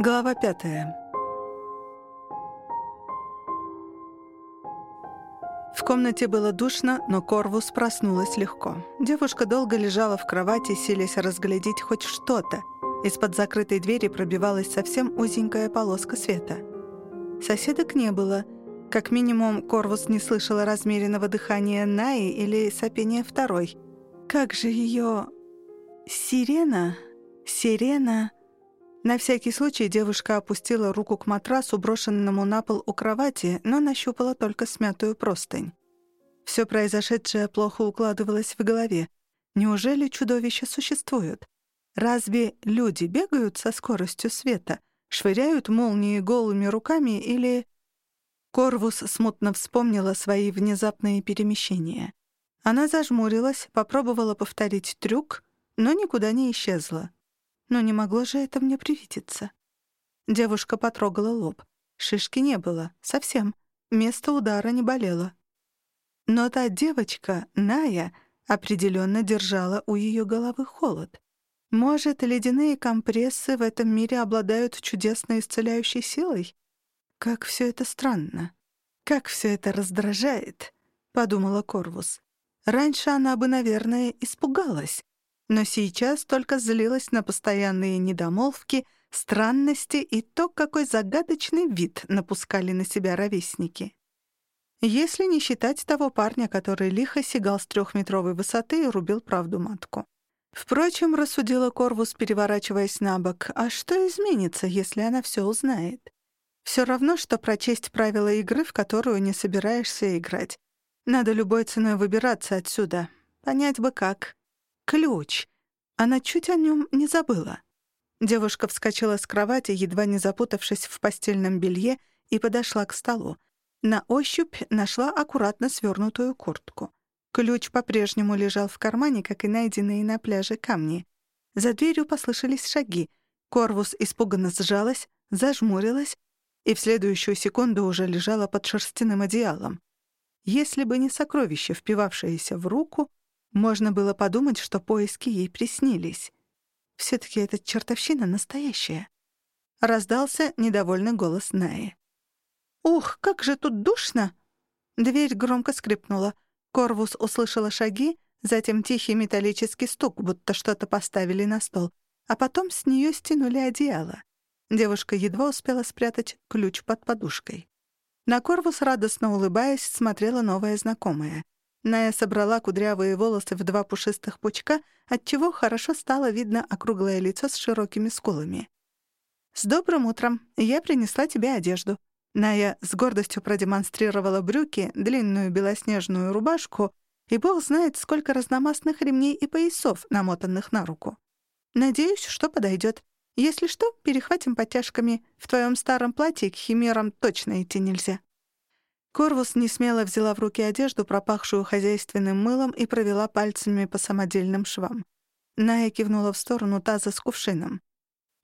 Глава пятая. В комнате было душно, но Корвус проснулась легко. Девушка долго лежала в кровати, силясь разглядеть хоть что-то. Из-под закрытой двери пробивалась совсем узенькая полоска света. Соседок не было. Как минимум, Корвус не слышала размеренного дыхания Наи или сопения второй. Как же ее... Сирена? Сирена... На всякий случай девушка опустила руку к матрасу, брошенному на пол у кровати, но нащупала только смятую простынь. Все произошедшее плохо укладывалось в голове. Неужели чудовища существуют? Разве люди бегают со скоростью света, швыряют молнии голыми руками или... Корвус смутно вспомнила свои внезапные перемещения. Она зажмурилась, попробовала повторить трюк, но никуда не исчезла. Но не могло же это мне привидеться. Девушка потрогала лоб. Шишки не было. Совсем. Место удара не болело. Но та девочка, Ная, определенно держала у ее головы холод. Может, ледяные компрессы в этом мире обладают чудесной исцеляющей силой? Как все это странно. Как все это раздражает, подумала Корвус. Раньше она бы, наверное, испугалась но сейчас только злилась на постоянные недомолвки, странности и то, какой загадочный вид напускали на себя ровесники. Если не считать того парня, который лихо сигал с трехметровой высоты и рубил правду матку. Впрочем, рассудила Корвус, переворачиваясь на бок, а что изменится, если она все узнает? Все равно, что прочесть правила игры, в которую не собираешься играть. Надо любой ценой выбираться отсюда. Понять бы как. Ключ. Она чуть о нем не забыла. Девушка вскочила с кровати, едва не запутавшись в постельном белье, и подошла к столу. На ощупь нашла аккуратно свернутую куртку. Ключ по-прежнему лежал в кармане, как и найденные на пляже камни. За дверью послышались шаги. Корвус испуганно сжалась, зажмурилась и в следующую секунду уже лежала под шерстяным одеялом. Если бы не сокровище, впивавшееся в руку, можно было подумать, что поиски ей приснились. Все-таки эта чертовщина настоящая. Раздался недовольный голос Наи. «Ух, как же тут душно!» Дверь громко скрипнула. Корвус услышала шаги, затем тихий металлический стук, будто что-то поставили на стол, а потом с нее стянули одеяло. Девушка едва успела спрятать ключ под подушкой. На Корвус, радостно улыбаясь, смотрела новая знакомая — Ная собрала кудрявые волосы в два пушистых пучка, отчего хорошо стало видно округлое лицо с широкими скулами. «С добрым утром! Я принесла тебе одежду». Ная с гордостью продемонстрировала брюки, длинную белоснежную рубашку и бог знает, сколько разномастных ремней и поясов, намотанных на руку. «Надеюсь, что подойдет. Если что, перехватим подтяжками. В твоем старом платье к химерам точно идти нельзя». Корвус несмело взяла в руки одежду, пропахшую хозяйственным мылом, и провела пальцами по самодельным швам. Ная кивнула в сторону таза с кувшином.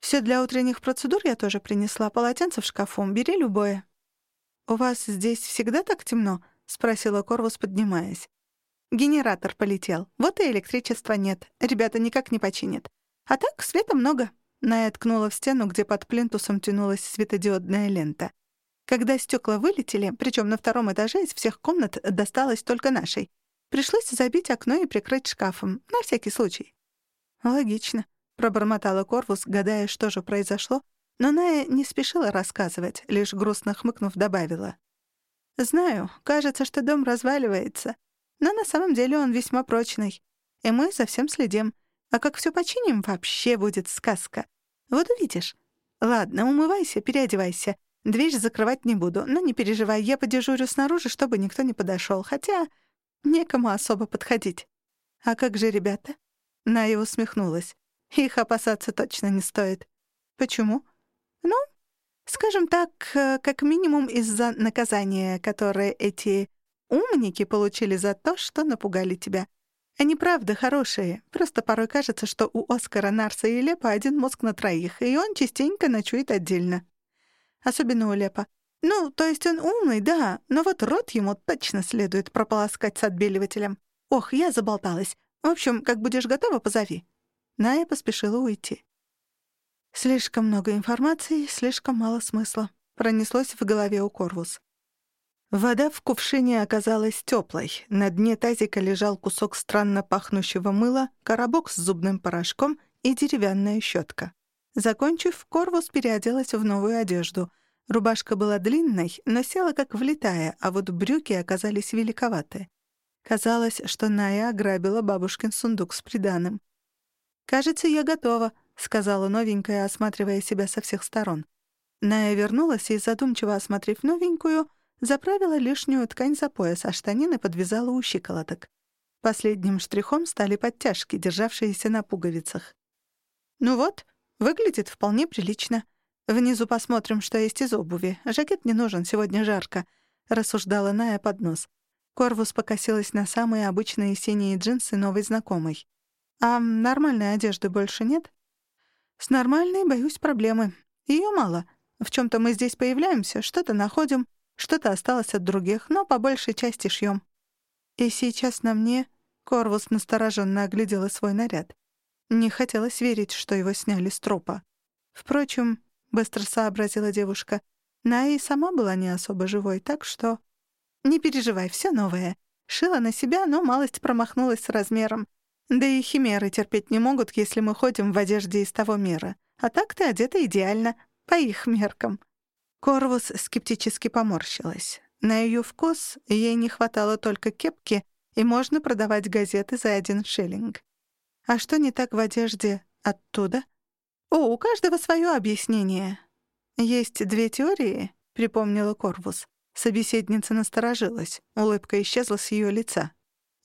«Всё для утренних процедур я тоже принесла. Полотенце в шкафу. Бери любое». «У вас здесь всегда так темно?» — спросила Корвус, поднимаясь. «Генератор полетел. Вот и электричества нет. Ребята никак не починят. А так света много». Ная ткнула в стену, где под плинтусом тянулась светодиодная лента. Когда стекла вылетели, причем на втором этаже из всех комнат досталось только нашей, пришлось забить окно и прикрыть шкафом, на всякий случай. «Логично», — пробормотала Корвус, гадая, что же произошло, но Ная не спешила рассказывать, лишь грустно хмыкнув, добавила. «Знаю, кажется, что дом разваливается, но на самом деле он весьма прочный, и мы за всем следим. А как все починим, вообще будет сказка. Вот увидишь. Ладно, умывайся, переодевайся. Дверь закрывать не буду, но не переживай, я подежурю снаружи, чтобы никто не подошел, хотя некому особо подходить. А как же ребята? Ная усмехнулась. Их опасаться точно не стоит. Почему? Ну, скажем так, э, как минимум из-за наказания, которое эти умники получили за то, что напугали тебя. Они правда хорошие, просто порой кажется, что у Оскара, Нарса и Лепа один мозг на троих, и он частенько ночует отдельно особенно у Лепа. Ну, то есть он умный, да, но вот рот ему точно следует прополоскать с отбеливателем. Ох, я заболталась. В общем, как будешь готова, позови». Ная поспешила уйти. Слишком много информации, слишком мало смысла. Пронеслось в голове у Корвус. Вода в кувшине оказалась теплой. На дне тазика лежал кусок странно пахнущего мыла, коробок с зубным порошком и деревянная щетка. Закончив, Корвус переоделась в новую одежду. Рубашка была длинной, но села как влитая, а вот брюки оказались великоваты. Казалось, что Ная ограбила бабушкин сундук с приданым. «Кажется, я готова», — сказала новенькая, осматривая себя со всех сторон. Ная вернулась и, задумчиво осмотрев новенькую, заправила лишнюю ткань за пояс, а штанины подвязала у щиколоток. Последним штрихом стали подтяжки, державшиеся на пуговицах. «Ну вот, выглядит вполне прилично. Внизу посмотрим, что есть из обуви. Жакет не нужен, сегодня жарко», — рассуждала Ная под нос. Корвус покосилась на самые обычные синие джинсы новой знакомой. «А нормальной одежды больше нет?» «С нормальной, боюсь, проблемы. Её мало. В чём-то мы здесь появляемся, что-то находим, что-то осталось от других, но по большей части шьём. И сейчас на мне Корвус настороженно оглядела свой наряд. Не хотелось верить, что его сняли с трупа. Впрочем, быстро сообразила девушка, Ная и сама была не особо живой, так что... Не переживай, всё новое. Шила на себя, но малость промахнулась с размером. Да и химеры терпеть не могут, если мы ходим в одежде из того мира. А так ты одета идеально, по их меркам. Корвус скептически поморщилась. На ее вкус ей не хватало только кепки, и можно продавать газеты за один шиллинг. А что не так в одежде оттуда? О, у каждого свое объяснение. Есть две теории, припомнила Корвус. Собеседница насторожилась, улыбка исчезла с ее лица.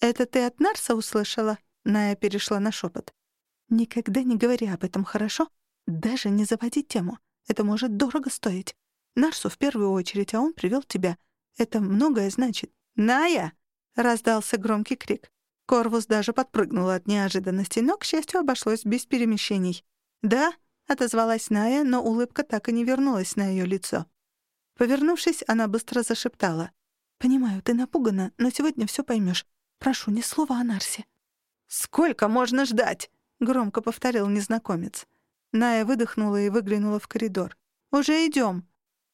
«Это ты от Нарса услышала?» Ная перешла на шепот. «Никогда не говори об этом, хорошо? Даже не заводи тему. Это может дорого стоить. Нарсу в первую очередь, а он привел тебя. Это многое значит. «Ная!» — раздался громкий крик. Корвус даже подпрыгнула от неожиданности, но, к счастью, обошлось без перемещений. «Да?» — отозвалась Ная, но улыбка так и не вернулась на ее лицо. Повернувшись, она быстро зашептала. «Понимаю, ты напугана, но сегодня все поймешь. Прошу, ни слова о Нарсе». «Сколько можно ждать?» — громко повторил незнакомец. Ная выдохнула и выглянула в коридор. «Уже идем.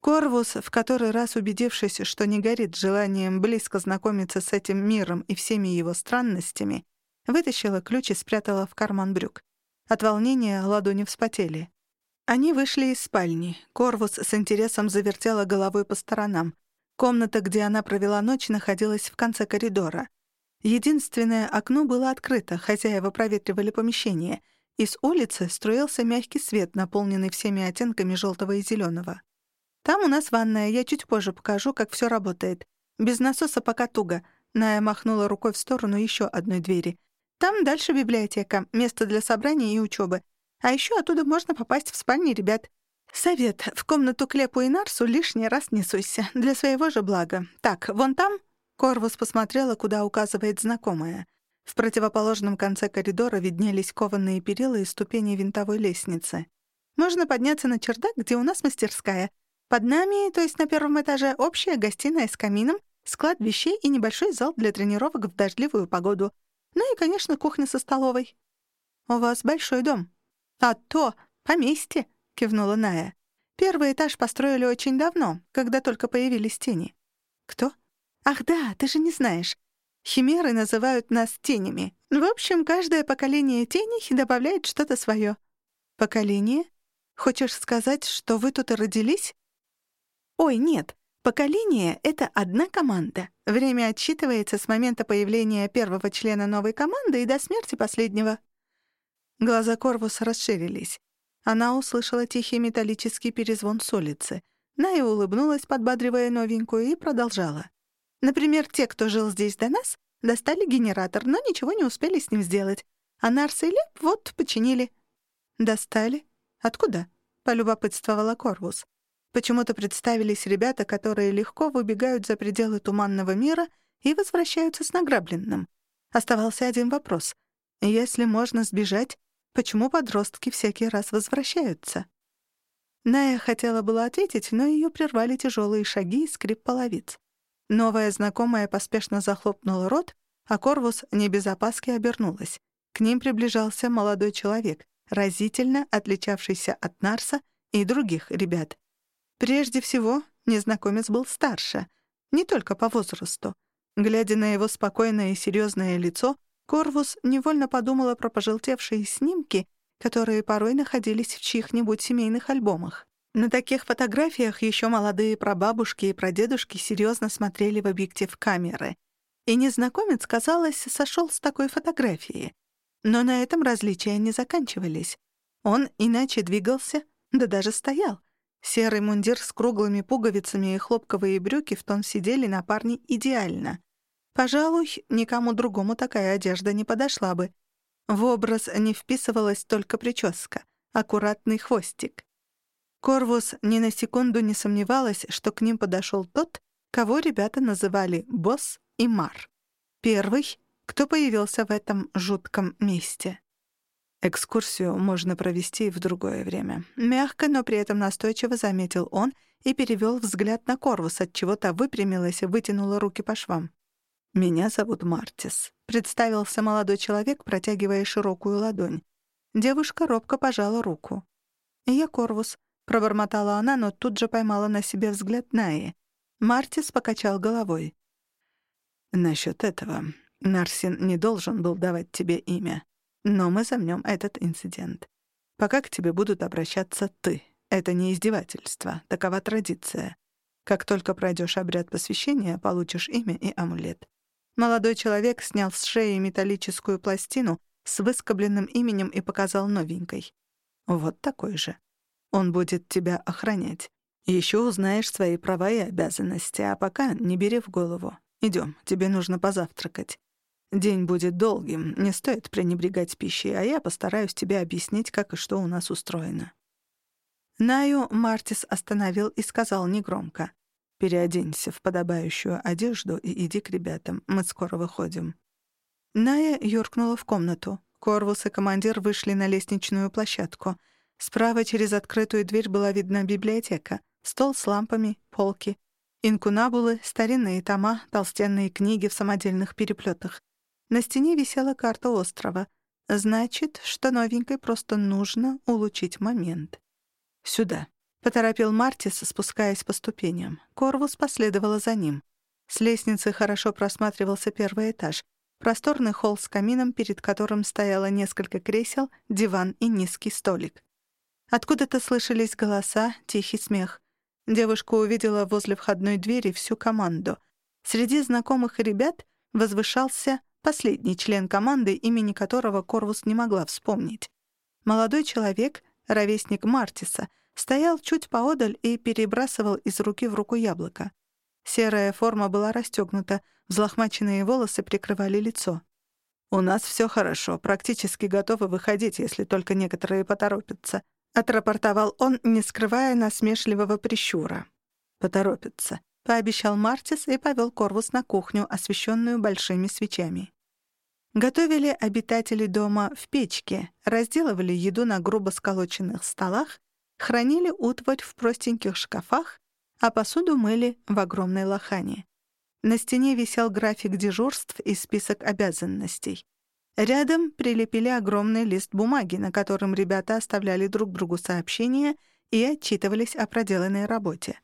Корвус, в который раз убедившись, что не горит желанием близко знакомиться с этим миром и всеми его странностями, вытащила ключ и спрятала в карман брюк. От волнения ладони вспотели. Они вышли из спальни. Корвус с интересом завертела головой по сторонам. Комната, где она провела ночь, находилась в конце коридора. Единственное окно было открыто, хозяева проветривали помещение, и с улицы струился мягкий свет, наполненный всеми оттенками желтого и зеленого. «Там у нас ванная, я чуть позже покажу, как все работает. Без насоса пока туго». Ная махнула рукой в сторону еще одной двери. «Там дальше библиотека, место для собраний и учебы. А еще оттуда можно попасть в спальни ребят. Совет. В комнату Клепу и Нарсу лишний раз не суйся. Для своего же блага. Так, вон там Корвус посмотрела, куда указывает знакомая. В противоположном конце коридора виднелись кованые перила и ступени винтовой лестницы. Можно подняться на чердак, где у нас мастерская. Под нами, то есть на первом этаже, общая гостиная с камином, склад вещей и небольшой зал для тренировок в дождливую погоду. Ну и, конечно, кухня со столовой. «У вас большой дом». «А то! Поместье!» — кивнула Ная. «Первый этаж построили очень давно, когда только появились тени». «Кто?» «Ах да, ты же не знаешь. Химеры называют нас тенями. В общем, каждое поколение теней добавляет что-то свое. «Поколение? Хочешь сказать, что вы тут и родились?» «Ой, нет. Поколение — это одна команда. Время отсчитывается с момента появления первого члена новой команды и до смерти последнего». Глаза Корвуса расширились. Она услышала тихий металлический перезвон с улицы. Ная улыбнулась, подбадривая новенькую, и продолжала. Например, те, кто жил здесь до нас, достали генератор, но ничего не успели с ним сделать. А Нарс и Леп вот починили. «Достали? Откуда?» — полюбопытствовала Корвус. Почему-то представились ребята, которые легко выбегают за пределы туманного мира и возвращаются с награбленным. Оставался один вопрос. Если можно сбежать, почему подростки всякий раз возвращаются? Ная хотела было ответить, но ее прервали тяжелые шаги и скрип половиц. Новая знакомая поспешно захлопнула рот, а Корвус не без опаски обернулась. К ним приближался молодой человек. разительно отличавшийся от Нарса и других ребят. Прежде всего, незнакомец был старше, не только по возрасту. Глядя на его спокойное и серьезное лицо, Корвус невольно подумала про пожелтевшие снимки, которые порой находились в чьих-нибудь семейных альбомах. На таких фотографиях еще молодые прабабушки и прадедушки серьезно смотрели в объектив камеры. И незнакомец, казалось, сошел с такой фотографии. Но на этом различия не заканчивались. Он иначе двигался, да даже стоял. Серый мундир с круглыми пуговицами и хлопковые брюки в тон сидели на парне идеально. Пожалуй, никому другому такая одежда не подошла бы. В образ не вписывалась только прическа, аккуратный хвостик. Корвус ни на секунду не сомневалась, что к ним подошел тот, кого ребята называли «босс» и «мар». Первый, кто появился в этом жутком месте. Экскурсию можно провести в другое время. Мягко, но при этом настойчиво заметил он и перевел взгляд на Корвус, от чего то выпрямилась и вытянула руки по швам. «Меня зовут Мартис», — представился молодой человек, протягивая широкую ладонь. Девушка робко пожала руку. «Я Корвус», — пробормотала она, но тут же поймала на себе взгляд Наи. Мартис покачал головой. «Насчёт этого. Нарсин не должен был давать тебе имя. Но мы замнем этот инцидент. Пока к тебе будут обращаться ты. Это не издевательство, такова традиция. Как только пройдешь обряд посвящения, получишь имя и амулет. Молодой человек снял с шеи металлическую пластину с выскобленным именем и показал новенькой. Вот такой же. Он будет тебя охранять. Еще узнаешь свои права и обязанности, а пока не бери в голову. Идем, тебе нужно позавтракать. День будет долгим, не стоит пренебрегать пищей, а я постараюсь тебе объяснить, как и что у нас устроено». Наю Мартис остановил и сказал негромко. «Переоденься в подобающую одежду и иди к ребятам, мы скоро выходим». Ная юркнула в комнату. Корвус и командир вышли на лестничную площадку. Справа через открытую дверь была видна библиотека, стол с лампами, полки, инкунабулы, старинные тома, толстенные книги в самодельных переплетах. На стене висела карта острова. Значит, что новенькой просто нужно улучшить момент. «Сюда», — поторопил Мартис, спускаясь по ступеням. Корвус последовала за ним. С лестницы хорошо просматривался первый этаж. Просторный холл с камином, перед которым стояло несколько кресел, диван и низкий столик. Откуда-то слышались голоса, тихий смех. Девушка увидела возле входной двери всю команду. Среди знакомых ребят возвышался последний член команды, имени которого Корвус не могла вспомнить. Молодой человек, ровесник Мартиса, стоял чуть поодаль и перебрасывал из руки в руку яблоко. Серая форма была расстегнута, взлохмаченные волосы прикрывали лицо. «У нас все хорошо, практически готовы выходить, если только некоторые поторопятся», — отрапортовал он, не скрывая насмешливого прищура. «Поторопятся», — пообещал Мартис и повел Корвус на кухню, освещенную большими свечами. Готовили обитатели дома в печке, разделывали еду на грубо сколоченных столах, хранили утварь в простеньких шкафах, а посуду мыли в огромной лохане. На стене висел график дежурств и список обязанностей. Рядом прилепили огромный лист бумаги, на котором ребята оставляли друг другу сообщения и отчитывались о проделанной работе.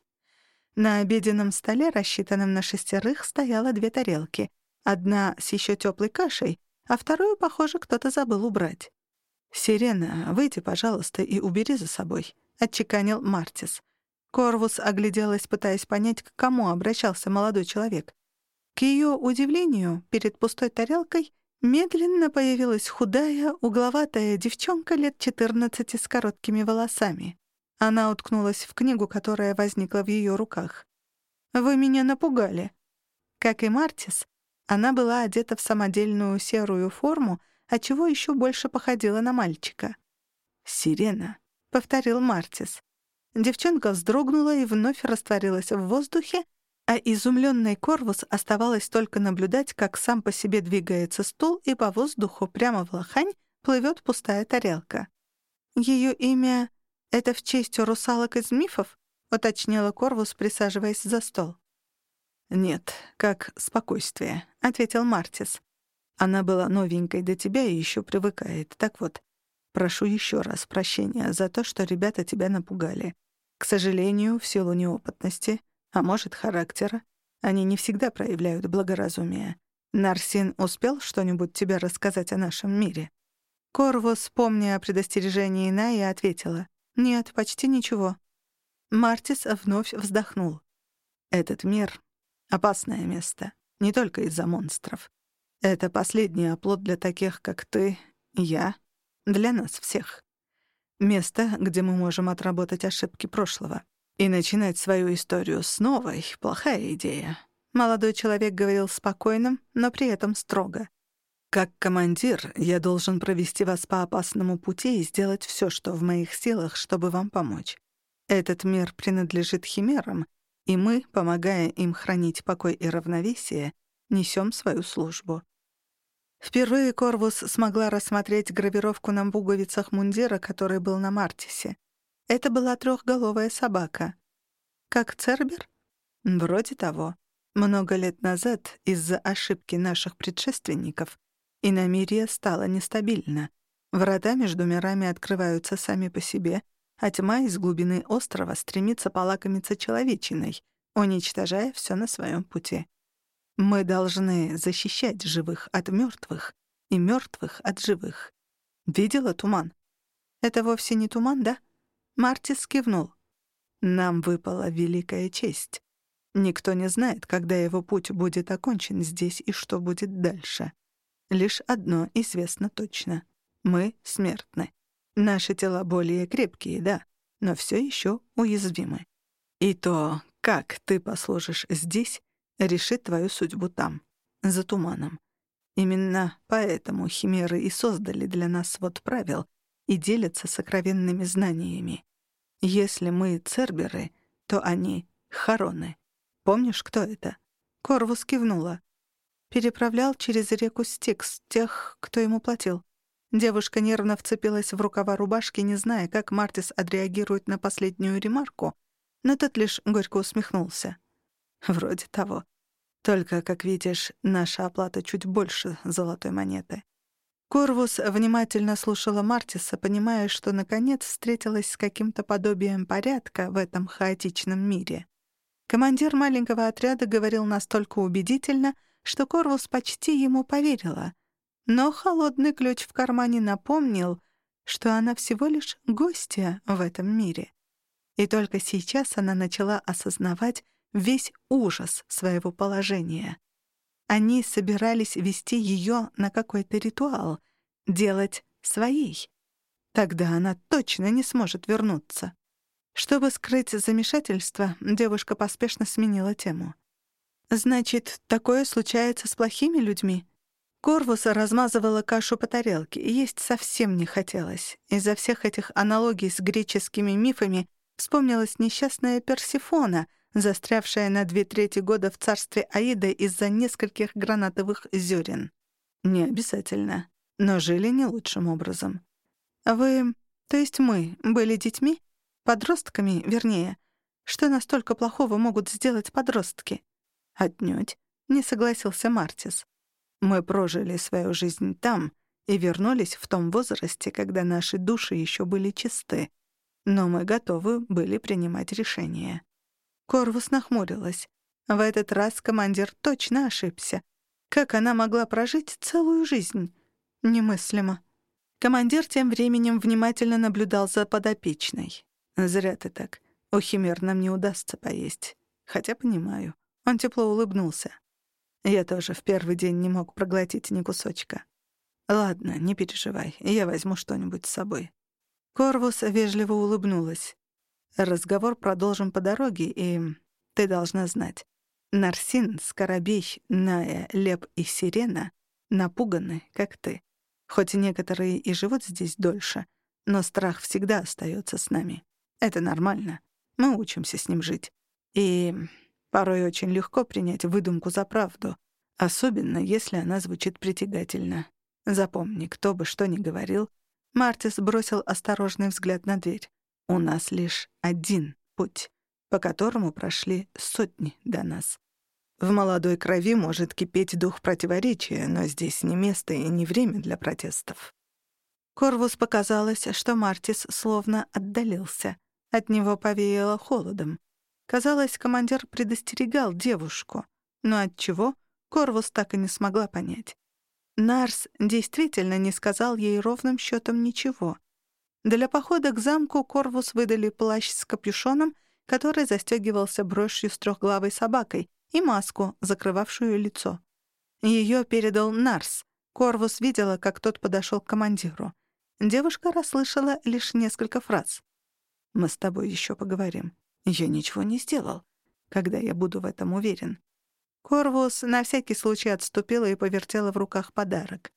На обеденном столе, рассчитанном на шестерых, стояло две тарелки — Одна с еще теплой кашей, а вторую, похоже, кто-то забыл убрать. «Сирена, выйди, пожалуйста, и убери за собой», — отчеканил Мартис. Корвус огляделась, пытаясь понять, к кому обращался молодой человек. К ее удивлению, перед пустой тарелкой медленно появилась худая, угловатая девчонка лет 14 с короткими волосами. Она уткнулась в книгу, которая возникла в ее руках. «Вы меня напугали». Как и Мартис, она была одета в самодельную серую форму, отчего еще больше походила на мальчика. «Сирена», — повторил Мартис. Девчонка вздрогнула и вновь растворилась в воздухе, а изумленный Корвус оставалось только наблюдать, как сам по себе двигается стул, и по воздуху прямо в лохань плывет пустая тарелка. Ее имя — это в честь русалок из мифов? — уточнила Корвус, присаживаясь за стол. «Нет, как спокойствие», — ответил Мартис. «Она была новенькой до тебя и еще привыкает. Так вот, Прошу еще раз прощения за то, что ребята тебя напугали. К сожалению, в силу неопытности, а может, характера, они не всегда проявляют благоразумие. Нарсин успел что-нибудь тебе рассказать о нашем мире?» Корвус, помня о предостережении Наи, ответила. «Нет, почти ничего». Мартис вновь вздохнул. «Этот мир — опасное место, не только из-за монстров. Это последний оплот для таких, как ты, я, для нас всех. Место, где мы можем отработать ошибки прошлого. И начинать свою историю с новой — плохая идея. Молодой человек говорил спокойно, но при этом строго. «Как командир, я должен провести вас по опасному пути и сделать все, что в моих силах, чтобы вам помочь. Этот мир принадлежит химерам, и мы, помогая им хранить покой и равновесие, несем свою службу. Впервые Корвус смогла рассмотреть гравировку на пуговицах мундира, который был на Мартисе. Это была трехголовая собака. Как Цербер? Вроде того. Много лет назад, из-за ошибки наших предшественников, иномирье стало нестабильно. Врата между мирами открываются сами по себе, а тьма из глубины острова стремится полакомиться человечиной, уничтожая все на своем пути. Мы должны защищать живых от мертвых и мертвых от живых. Видела туман? Это вовсе не туман, да? Мартис кивнул. Нам выпала великая честь. Никто не знает, когда его путь будет окончен здесь и что будет дальше. Лишь одно известно точно. Мы смертны. Наши тела более крепкие, да, но все еще уязвимы. И то, как ты послужишь здесь, решит твою судьбу там, за туманом. Именно поэтому химеры и создали для нас свод правил и делятся сокровенными знаниями. Если мы церберы, то они — хароны. Помнишь, кто это?» Корвус кивнула. Переправлял через реку Стикс тех, кто ему платил. Девушка нервно вцепилась в рукава рубашки, не зная, как Мартис отреагирует на последнюю ремарку, но тот лишь горько усмехнулся. Вроде того. Только, как видишь, наша оплата чуть больше золотой монеты. Корвус внимательно слушала Мартиса, понимая, что наконец встретилась с каким-то подобием порядка в этом хаотичном мире. Командир маленького отряда говорил настолько убедительно, что Корвус почти ему поверила. Но холодный ключ в кармане напомнил, что она всего лишь гостья в этом мире. И только сейчас она начала осознавать, весь ужас своего положения. Они собирались вести ее на какой-то ритуал, делать своей. Тогда она точно не сможет вернуться. Чтобы скрыть замешательство, девушка поспешно сменила тему. «Значит, такое случается с плохими людьми?» Корвуса размазывала кашу по тарелке, и есть совсем не хотелось. Из-за всех этих аналогий с греческими мифами вспомнилась несчастная Персифона — застрявшая на две трети года в царстве Аида из-за нескольких гранатовых зерен. Не обязательно, но жили не лучшим образом. Вы, то есть мы, были детьми? Подростками, вернее. Что настолько плохого могут сделать подростки? Отнюдь, не согласился Мартис. Мы прожили свою жизнь там и вернулись в том возрасте, когда наши души еще были чисты, но мы готовы были принимать решения. Корвус нахмурилась. В этот раз командир точно ошибся. Как она могла прожить целую жизнь? Немыслимо. Командир тем временем внимательно наблюдал за подопечной. «Зря ты так. У химер нам не удастся поесть. Хотя понимаю». Он тепло улыбнулся. Я тоже в первый день не мог проглотить ни кусочка. «Ладно, не переживай, я возьму что-нибудь с собой». Корвус вежливо улыбнулась. Разговор продолжим по дороге, и ты должна знать. Нарсин, Скоробей, Ная, Леп и Сирена напуганы, как ты. Хоть некоторые и живут здесь дольше, но страх всегда остается с нами. Это нормально. Мы учимся с ним жить. И порой очень легко принять выдумку за правду, особенно если она звучит притягательно. Запомни, кто бы что ни говорил, Мартис бросил осторожный взгляд на дверь. У нас лишь один путь, по которому прошли сотни до нас. В молодой крови может кипеть дух противоречия, но здесь не место и не время для протестов. Корвус показалось, что Мартис словно отдалился. От него повеяло холодом. Казалось, командир предостерегал девушку. Но от чего Корвус так и не смогла понять. Нарс действительно не сказал ей ровным счетом ничего. Для похода к замку Корвус выдали плащ с капюшоном, который застегивался брошью с трехглавой собакой, и маску, закрывавшую лицо. Ее передал Нарс. Корвус видела, как тот подошел к командиру. Девушка расслышала лишь несколько фраз. «Мы с тобой еще поговорим. Я ничего не сделал, когда я буду в этом уверен». Корвус на всякий случай отступила и повертела в руках подарок.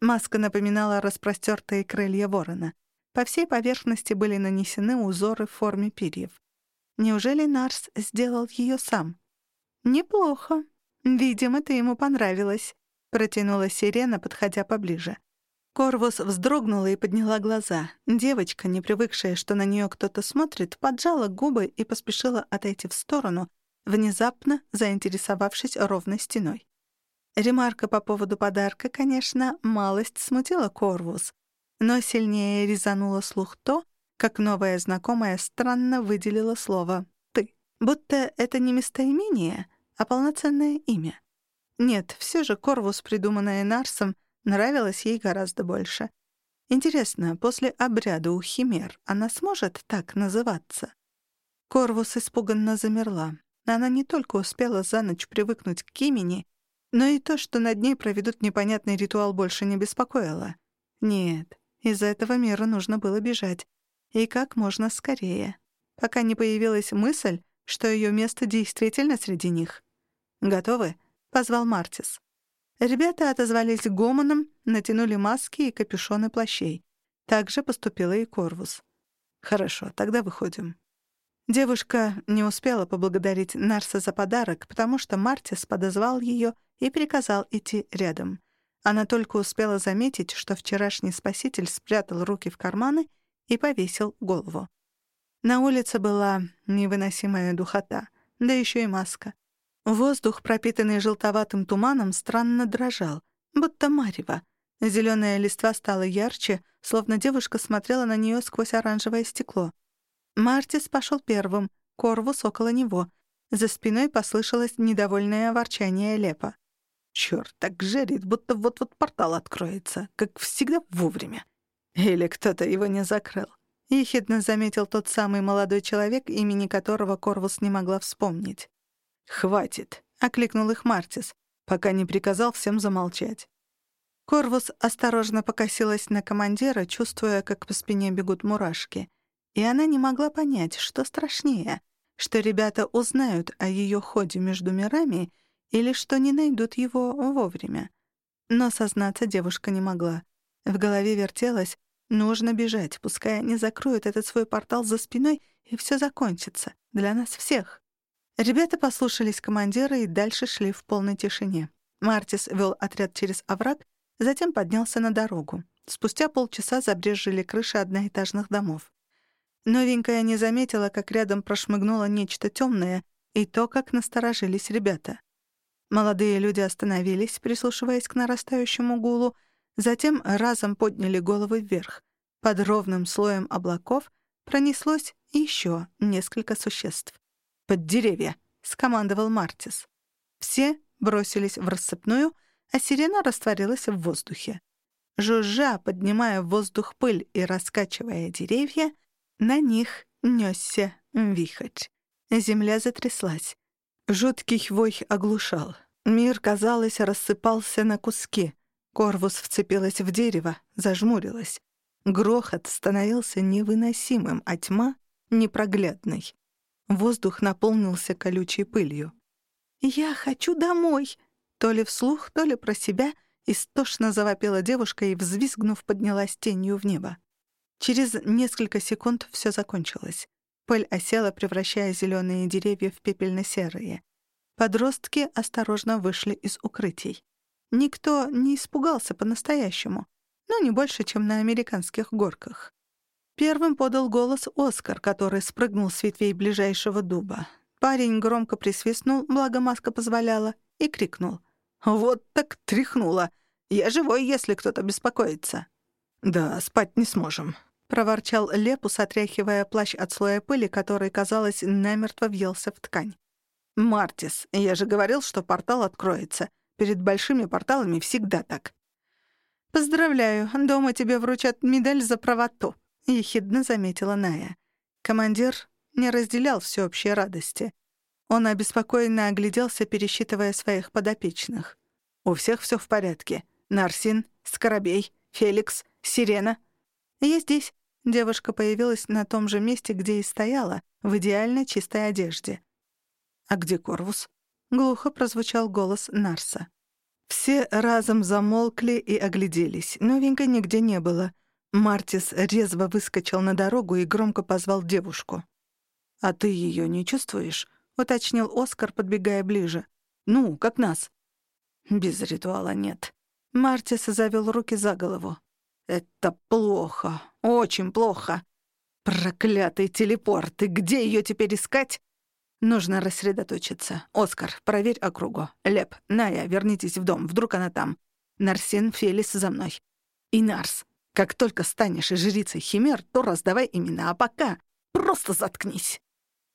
Маска напоминала распростертые крылья ворона. По всей поверхности были нанесены узоры в форме перьев. Неужели Нарс сделал ее сам? «Неплохо. Видимо, ты ему понравилась», — протянула сирена, подходя поближе. Корвус вздрогнула и подняла глаза. Девочка, не привыкшая, что на нее кто-то смотрит, поджала губы и поспешила отойти в сторону, внезапно заинтересовавшись ровной стеной. Ремарка по поводу подарка, конечно, малость смутила Корвус, но сильнее резанула слух то, как новая знакомая странно выделила слово «ты», будто это не местоимение, а полноценное имя. Нет, все же Корвус, придуманная Нарсом, нравилась ей гораздо больше. Интересно, после обряда у Химер она сможет так называться? Корвус испуганно замерла. Она не только успела за ночь привыкнуть к имени, но и то, что над ней проведут непонятный ритуал, больше не беспокоило. Нет, из этого мира нужно было бежать. И как можно скорее. Пока не появилась мысль, что ее место действительно среди них. «Готовы?» — позвал Мартис. Ребята отозвались гомоном, натянули маски и капюшоны плащей. Так же поступила и Корвус. «Хорошо, тогда выходим». Девушка не успела поблагодарить Нарса за подарок, потому что Мартис подозвал ее и приказал идти рядом. Она только успела заметить, что вчерашний спаситель спрятал руки в карманы и повесил голову. На улице была невыносимая духота, да еще и маска. Воздух, пропитанный желтоватым туманом, странно дрожал, будто марево. Зеленая листва стала ярче, словно девушка смотрела на нее сквозь оранжевое стекло. Мартис пошел первым, Корвус около него. За спиной послышалось недовольное ворчание Лепа. Черт, так жарит, будто вот-вот портал откроется, как всегда вовремя. Или кто-то его не закрыл. Ехидно заметил тот самый молодой человек, имени которого Корвус не могла вспомнить. «Хватит», — окликнул их Мартис, пока не приказал всем замолчать. Корвус осторожно покосилась на командира, чувствуя, как по спине бегут мурашки — и она не могла понять, что страшнее, что ребята узнают о ее ходе между мирами или что не найдут его вовремя. Но сознаться девушка не могла. В голове вертелось «нужно бежать, пускай они закроют этот свой портал за спиной, и все закончится. Для нас всех». Ребята послушались командира и дальше шли в полной тишине. Мартис вел отряд через овраг, затем поднялся на дорогу. Спустя полчаса забрежили крыши одноэтажных домов. Новенькая не заметила, как рядом прошмыгнуло нечто темное, и то, как насторожились ребята. Молодые люди остановились, прислушиваясь к нарастающему гулу, затем разом подняли головы вверх. Под ровным слоем облаков пронеслось еще несколько существ. «Под деревья!» — скомандовал Мартис. Все бросились в рассыпную, а сирена растворилась в воздухе. Жужжа, поднимая в воздух пыль и раскачивая деревья, на них нёсся вихрь. Земля затряслась. Жуткий вой оглушал. Мир, казалось, рассыпался на куски. Корвус вцепилась в дерево, зажмурилась. Грохот становился невыносимым, а тьма — непроглядной. Воздух наполнился колючей пылью. «Я хочу домой!» То ли вслух, то ли про себя истошно завопила девушка и, взвизгнув, поднялась тенью в небо. Через несколько секунд все закончилось. Пыль осела, превращая зеленые деревья в пепельно-серые. Подростки осторожно вышли из укрытий. Никто не испугался по-настоящему, но не больше, чем на американских горках. Первым подал голос Оскар, который спрыгнул с ветвей ближайшего дуба. Парень громко присвистнул, благо маска позволяла, и крикнул. «Вот так тряхнула! Я живой, если кто-то беспокоится!» «Да, спать не сможем», — проворчал Лепус, отряхивая плащ от слоя пыли, который, казалось, намертво въелся в ткань. «Мартис, я же говорил, что портал откроется. Перед большими порталами всегда так». «Поздравляю, дома тебе вручат медаль за правоту», — ехидно заметила Ная. Командир не разделял всеобщей радости. Он обеспокоенно огляделся, пересчитывая своих подопечных. «У всех все в порядке. Нарсин, Скоробей, Феликс, Сирена». «Я здесь». Девушка появилась на том же месте, где и стояла, в идеально чистой одежде. «А где Корвус?» — глухо прозвучал голос Нарса. Все разом замолкли и огляделись. Новенькой нигде не было. Мартис резво выскочил на дорогу и громко позвал девушку. «А ты ее не чувствуешь?» — уточнил Оскар, подбегая ближе. «Ну, как нас?» «Без ритуала нет». Мартис завел руки за голову. «Это плохо, очень плохо. Проклятый телепорт, и где ее теперь искать?» «Нужно рассредоточиться. Оскар, проверь округу. Леп, Ная, вернитесь в дом, вдруг она там. Нарсен, Фелис за мной. И Нарс, как только станешь жрицей Химер, то раздавай имена, а пока просто заткнись».